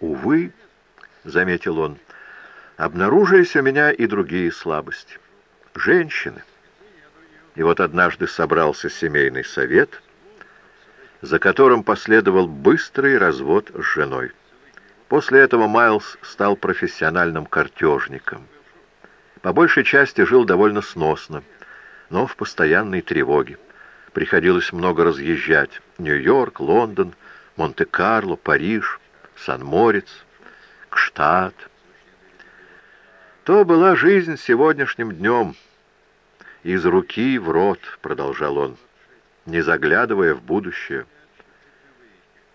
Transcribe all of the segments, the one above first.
Увы, — заметил он, — обнаружились у меня и другие слабости. Женщины. И вот однажды собрался семейный совет, за которым последовал быстрый развод с женой. После этого Майлз стал профессиональным картежником. По большей части жил довольно сносно, но в постоянной тревоге. Приходилось много разъезжать. Нью-Йорк, Лондон, Монте-Карло, Париж, Сан-Морец, Кштадт. То была жизнь сегодняшним днем. Из руки в рот, продолжал он, не заглядывая в будущее.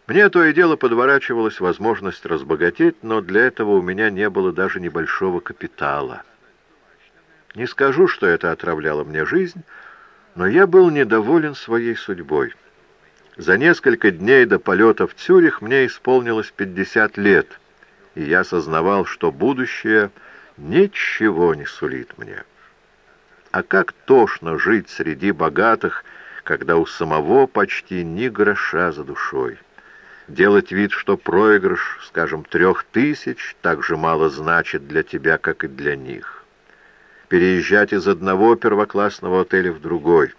Мне то и дело подворачивалась возможность разбогатеть, но для этого у меня не было даже небольшого капитала. Не скажу, что это отравляло мне жизнь, но я был недоволен своей судьбой. За несколько дней до полета в Цюрих мне исполнилось 50 лет, и я сознавал, что будущее ничего не сулит мне. А как тошно жить среди богатых, когда у самого почти ни гроша за душой делать вид, что проигрыш, скажем, трех тысяч, так же мало значит для тебя, как и для них. Переезжать из одного первоклассного отеля в другой,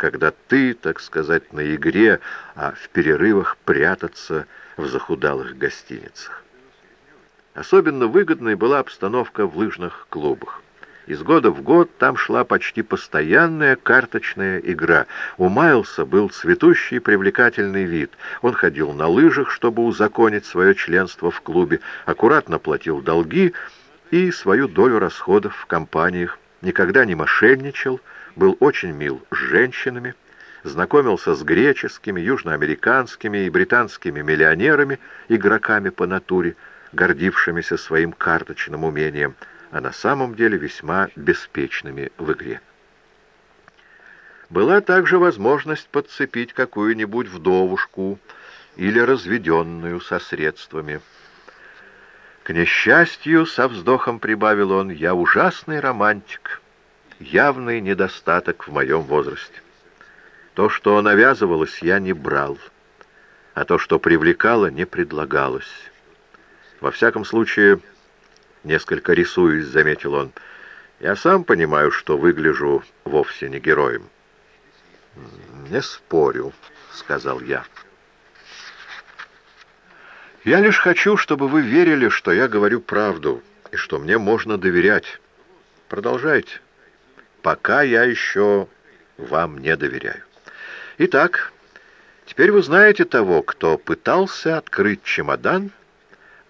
когда ты, так сказать, на игре, а в перерывах прятаться в захудалых гостиницах. Особенно выгодной была обстановка в лыжных клубах. Из года в год там шла почти постоянная карточная игра. У Майлса был цветущий привлекательный вид. Он ходил на лыжах, чтобы узаконить свое членство в клубе, аккуратно платил долги и свою долю расходов в компаниях, никогда не мошенничал, был очень мил с женщинами, знакомился с греческими, южноамериканскими и британскими миллионерами, игроками по натуре, гордившимися своим карточным умением – а на самом деле весьма беспечными в игре. Была также возможность подцепить какую-нибудь вдовушку или разведенную со средствами. К несчастью, со вздохом прибавил он, я ужасный романтик, явный недостаток в моем возрасте. То, что навязывалось, я не брал, а то, что привлекало, не предлагалось. Во всяком случае, Несколько рисуясь, заметил он. Я сам понимаю, что выгляжу вовсе не героем. «Не спорю», — сказал я. «Я лишь хочу, чтобы вы верили, что я говорю правду, и что мне можно доверять. Продолжайте, пока я еще вам не доверяю. Итак, теперь вы знаете того, кто пытался открыть чемодан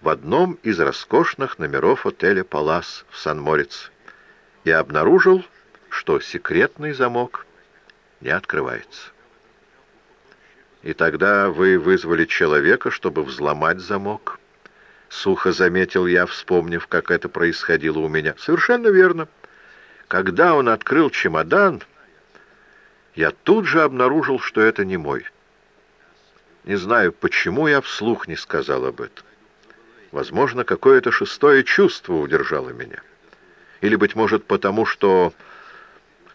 в одном из роскошных номеров отеля «Палас» в Сан-Морец и обнаружил, что секретный замок не открывается. И тогда вы вызвали человека, чтобы взломать замок. Сухо заметил я, вспомнив, как это происходило у меня. Совершенно верно. Когда он открыл чемодан, я тут же обнаружил, что это не мой. Не знаю, почему я вслух не сказал об этом. Возможно, какое-то шестое чувство удержало меня. Или, быть может, потому что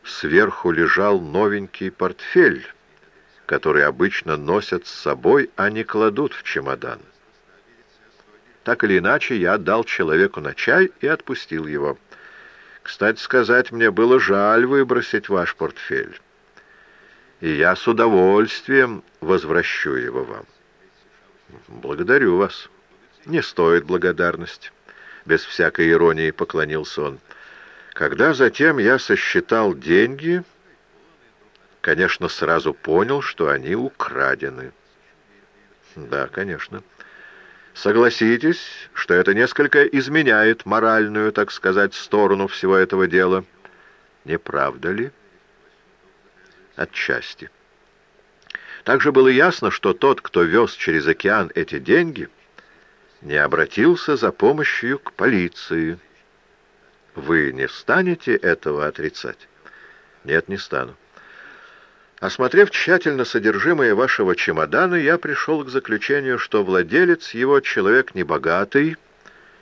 сверху лежал новенький портфель, который обычно носят с собой, а не кладут в чемодан. Так или иначе, я дал человеку на чай и отпустил его. Кстати сказать, мне было жаль выбросить ваш портфель. И я с удовольствием возвращу его вам. Благодарю вас. Не стоит благодарности. Без всякой иронии поклонился он. Когда затем я сосчитал деньги, конечно, сразу понял, что они украдены. Да, конечно. Согласитесь, что это несколько изменяет моральную, так сказать, сторону всего этого дела. Не правда ли? Отчасти. Также было ясно, что тот, кто вез через океан эти деньги, не обратился за помощью к полиции. Вы не станете этого отрицать? Нет, не стану. Осмотрев тщательно содержимое вашего чемодана, я пришел к заключению, что владелец его человек небогатый,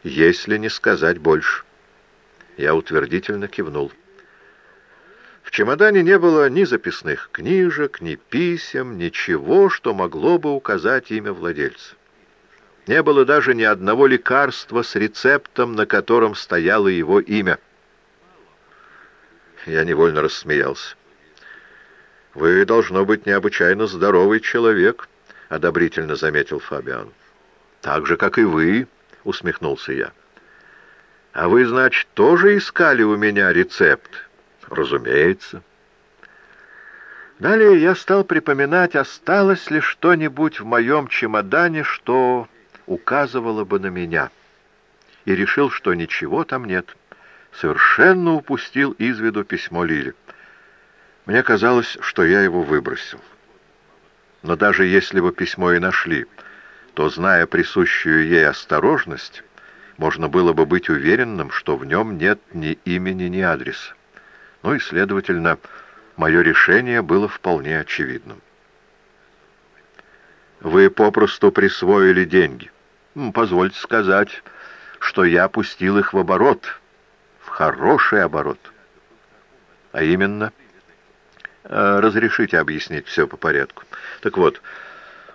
если не сказать больше. Я утвердительно кивнул. В чемодане не было ни записных книжек, ни писем, ничего, что могло бы указать имя владельца. Не было даже ни одного лекарства с рецептом, на котором стояло его имя. Я невольно рассмеялся. «Вы, должно быть, необычайно здоровый человек», — одобрительно заметил Фабиан. «Так же, как и вы», — усмехнулся я. «А вы, значит, тоже искали у меня рецепт?» «Разумеется». Далее я стал припоминать, осталось ли что-нибудь в моем чемодане, что указывало бы на меня, и решил, что ничего там нет. Совершенно упустил из виду письмо Лили. Мне казалось, что я его выбросил. Но даже если бы письмо и нашли, то, зная присущую ей осторожность, можно было бы быть уверенным, что в нем нет ни имени, ни адреса. Ну и, следовательно, мое решение было вполне очевидным. Вы попросту присвоили деньги. Позвольте сказать, что я пустил их в оборот, в хороший оборот. А именно, разрешите объяснить все по порядку. Так вот,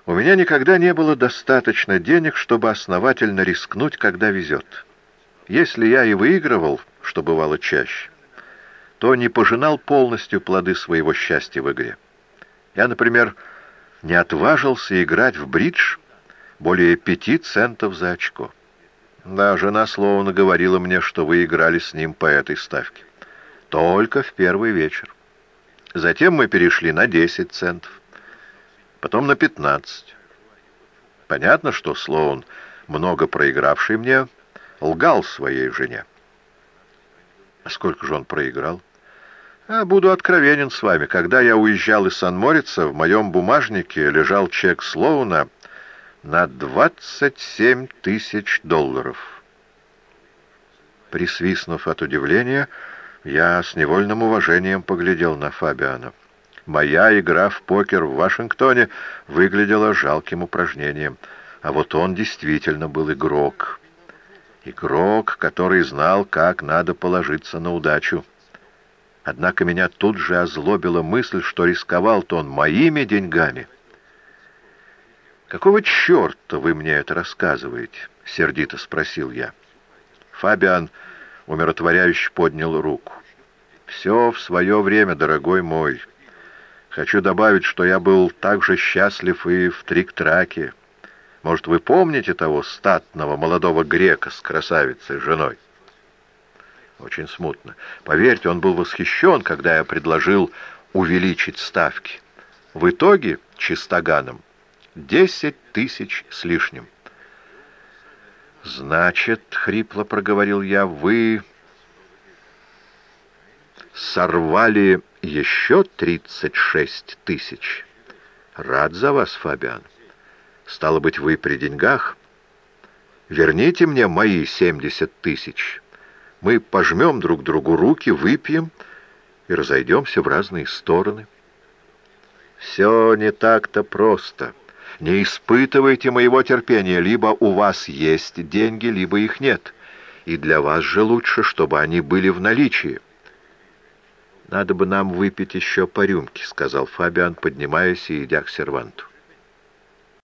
у меня никогда не было достаточно денег, чтобы основательно рискнуть, когда везет. Если я и выигрывал, что бывало чаще, то не пожинал полностью плоды своего счастья в игре. Я, например, не отважился играть в бридж более пяти центов за очко. Да, жена словно говорила мне, что вы играли с ним по этой ставке. Только в первый вечер. Затем мы перешли на 10 центов, потом на 15. Понятно, что Слоун, много проигравший мне, лгал своей жене. А сколько же он проиграл? А буду откровенен с вами. Когда я уезжал из Сан-Морица, в моем бумажнике лежал чек Слоуна на 27 тысяч долларов. Присвистнув от удивления, я с невольным уважением поглядел на Фабиана. Моя игра в покер в Вашингтоне выглядела жалким упражнением, а вот он действительно был игрок. Игрок, который знал, как надо положиться на удачу. Однако меня тут же озлобила мысль, что рисковал-то он моими деньгами — «Какого черта вы мне это рассказываете?» — сердито спросил я. Фабиан умиротворяюще поднял руку. «Все в свое время, дорогой мой. Хочу добавить, что я был так же счастлив и в трик-траке. Может, вы помните того статного молодого грека с красавицей женой?» Очень смутно. Поверьте, он был восхищен, когда я предложил увеличить ставки. В итоге, чистоганом, Десять тысяч с лишним. «Значит, — хрипло проговорил я, — вы сорвали еще тридцать шесть тысяч. Рад за вас, Фабиан. Стало быть, вы при деньгах? Верните мне мои семьдесят тысяч. Мы пожмем друг другу руки, выпьем и разойдемся в разные стороны. Все не так-то просто». Не испытывайте моего терпения, либо у вас есть деньги, либо их нет. И для вас же лучше, чтобы они были в наличии. «Надо бы нам выпить еще по рюмке», — сказал Фабиан, поднимаясь и идя к серванту.